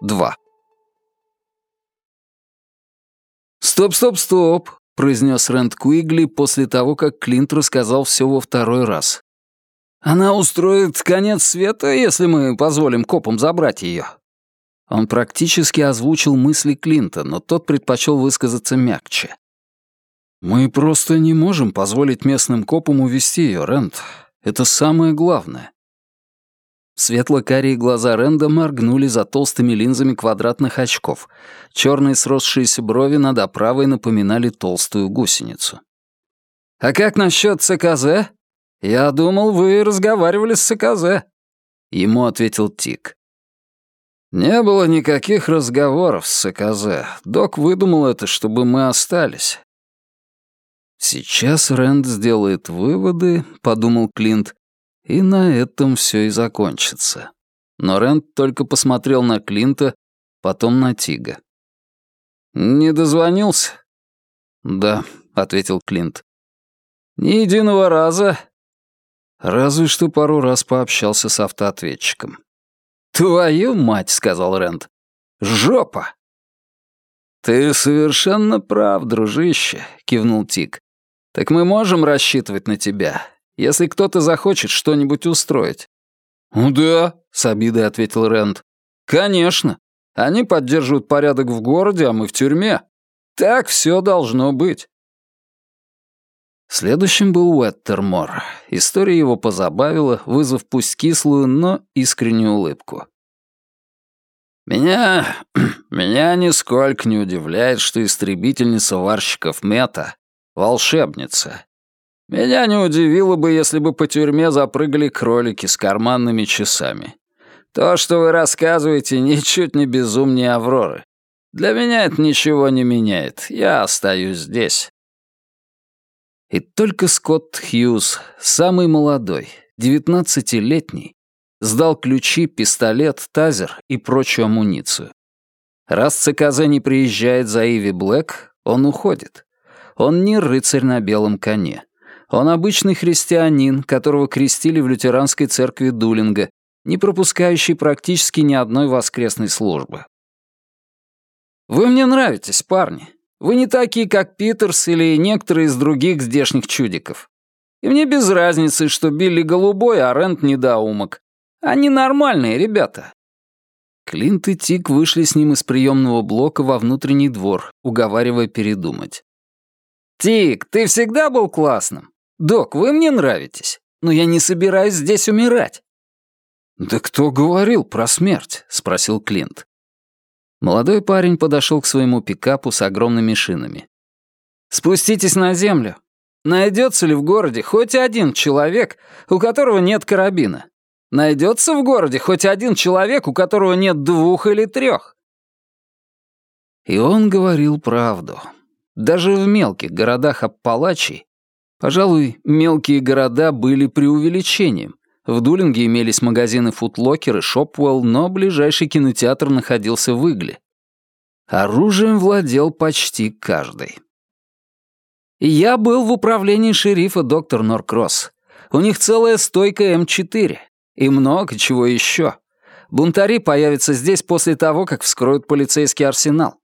2. «Стоп, стоп, стоп!» — произнес Рэнд Куигли после того, как Клинт рассказал все во второй раз. «Она устроит конец света, если мы позволим копам забрать ее». Он практически озвучил мысли Клинта, но тот предпочел высказаться мягче. «Мы просто не можем позволить местным копам увести ее, Рэнд. Это самое главное». Светло-карие глаза Ренда моргнули за толстыми линзами квадратных очков. Черные сросшиеся брови над оправой напоминали толстую гусеницу. «А как насчет ЦКЗ? Я думал, вы разговаривали с ЦКЗ». Ему ответил Тик. «Не было никаких разговоров с ЦКЗ. Док выдумал это, чтобы мы остались. «Сейчас Рэнд сделает выводы», — подумал Клинт, «и на этом все и закончится». Но Рэнд только посмотрел на Клинта, потом на Тига. «Не дозвонился?» «Да», — ответил Клинт. «Ни единого раза?» Разве что пару раз пообщался с автоответчиком. «Твою мать», — сказал Рэнд. «Жопа!» «Ты совершенно прав, дружище», — кивнул Тик. Так мы можем рассчитывать на тебя, если кто-то захочет что-нибудь устроить?» «Ну да», — с обидой ответил Рэнд. «Конечно. Они поддерживают порядок в городе, а мы в тюрьме. Так все должно быть». Следующим был Уэттермор. История его позабавила, вызвав пусть кислую, но искреннюю улыбку. «Меня... меня нисколько не удивляет, что истребительница варщиков Мета волшебница. Меня не удивило бы, если бы по тюрьме запрыгали кролики с карманными часами. То, что вы рассказываете, ничуть не безумнее Авроры. Для меня это ничего не меняет. Я остаюсь здесь. И только Скотт Хьюз, самый молодой, девятнадцатилетний, сдал ключи, пистолет, тазер и прочую амуницию. Раз ЦКЗ не приезжает за Иви Блэк, он уходит. Он не рыцарь на белом коне. Он обычный христианин, которого крестили в лютеранской церкви Дулинга, не пропускающий практически ни одной воскресной службы. «Вы мне нравитесь, парни. Вы не такие, как Питерс или некоторые из других здешних чудиков. И мне без разницы, что Билли голубой, а Рент недоумок. Они нормальные ребята». Клинт и Тик вышли с ним из приемного блока во внутренний двор, уговаривая передумать. «Тик, ты всегда был классным. Док, вы мне нравитесь, но я не собираюсь здесь умирать». «Да кто говорил про смерть?» — спросил Клинт. Молодой парень подошел к своему пикапу с огромными шинами. «Спуститесь на землю. Найдется ли в городе хоть один человек, у которого нет карабина? Найдется в городе хоть один человек, у которого нет двух или трех?» И он говорил правду. Даже в мелких городах Аппалачи, пожалуй, мелкие города были преувеличением. В Дулинге имелись магазины Футлокер и Шопвелл, но ближайший кинотеатр находился в Игле. Оружием владел почти каждый. Я был в управлении шерифа доктор Норкросс. У них целая стойка М4 и много чего еще. Бунтари появятся здесь после того, как вскроют полицейский арсенал.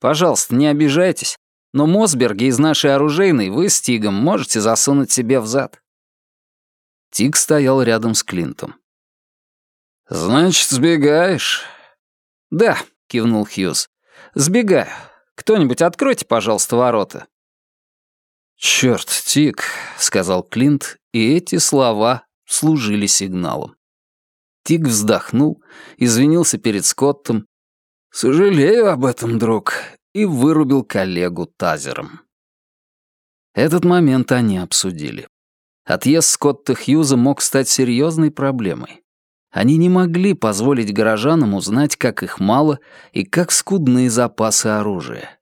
Пожалуйста, не обижайтесь. Но Мосберги из нашей оружейной вы с Тигом можете засунуть себе в зад». Тиг стоял рядом с Клинтом. «Значит, сбегаешь?» «Да», — кивнул Хьюз. «Сбегаю. Кто-нибудь откройте, пожалуйста, ворота». «Чёрт, Тиг», — сказал Клинт, и эти слова служили сигналом. Тиг вздохнул, извинился перед Скоттом. «Сожалею об этом, друг и вырубил коллегу тазером. Этот момент они обсудили. Отъезд Скотта Хьюза мог стать серьезной проблемой. Они не могли позволить горожанам узнать, как их мало и как скудные запасы оружия.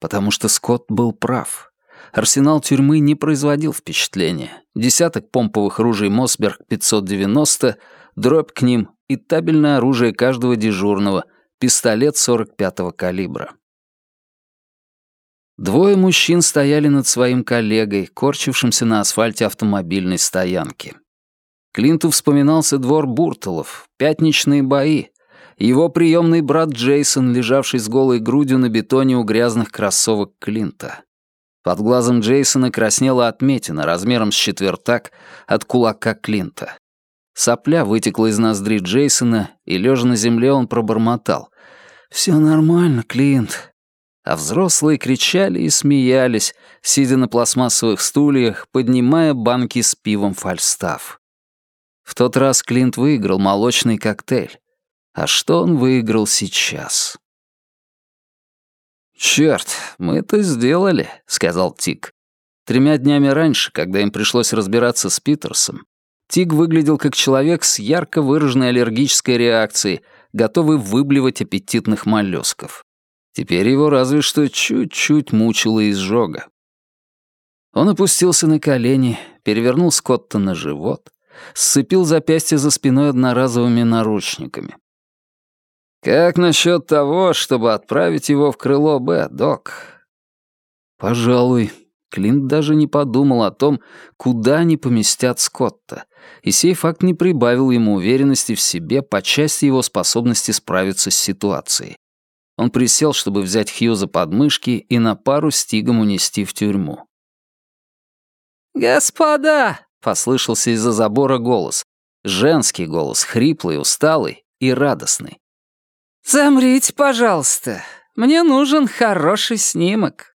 Потому что Скотт был прав. Арсенал тюрьмы не производил впечатления. Десяток помповых ружей Мосберг 590, дробь к ним и табельное оружие каждого дежурного, пистолет 45-го калибра. Двое мужчин стояли над своим коллегой, корчившимся на асфальте автомобильной стоянки. Клинту вспоминался двор Буртолов, пятничные бои. его приемный брат Джейсон, лежавший с голой грудью на бетоне у грязных кроссовок Клинта. Под глазом Джейсона краснела отметина размером с четвертак от кулака Клинта. Сопля вытекла из ноздри Джейсона, и, лежа на земле, он пробормотал. «Все нормально, Клинт». А взрослые кричали и смеялись, сидя на пластмассовых стульях, поднимая банки с пивом фальстав. В тот раз Клинт выиграл молочный коктейль. А что он выиграл сейчас? «Чёрт, мы это сделали», — сказал Тик. Тремя днями раньше, когда им пришлось разбираться с Питерсом, Тиг выглядел как человек с ярко выраженной аллергической реакцией, готовый выблевать аппетитных моллюсков. Теперь его разве что чуть-чуть мучила изжога. Он опустился на колени, перевернул Скотта на живот, сцепил запястье за спиной одноразовыми наручниками. «Как насчет того, чтобы отправить его в крыло Б, док?» «Пожалуй», Клинт даже не подумал о том, куда они поместят Скотта, и сей факт не прибавил ему уверенности в себе по части его способности справиться с ситуацией. Он присел, чтобы взять Хью за подмышки и на пару с унести в тюрьму. «Господа!» — послышался из-за забора голос. Женский голос, хриплый, усталый и радостный. «Замрите, пожалуйста. Мне нужен хороший снимок».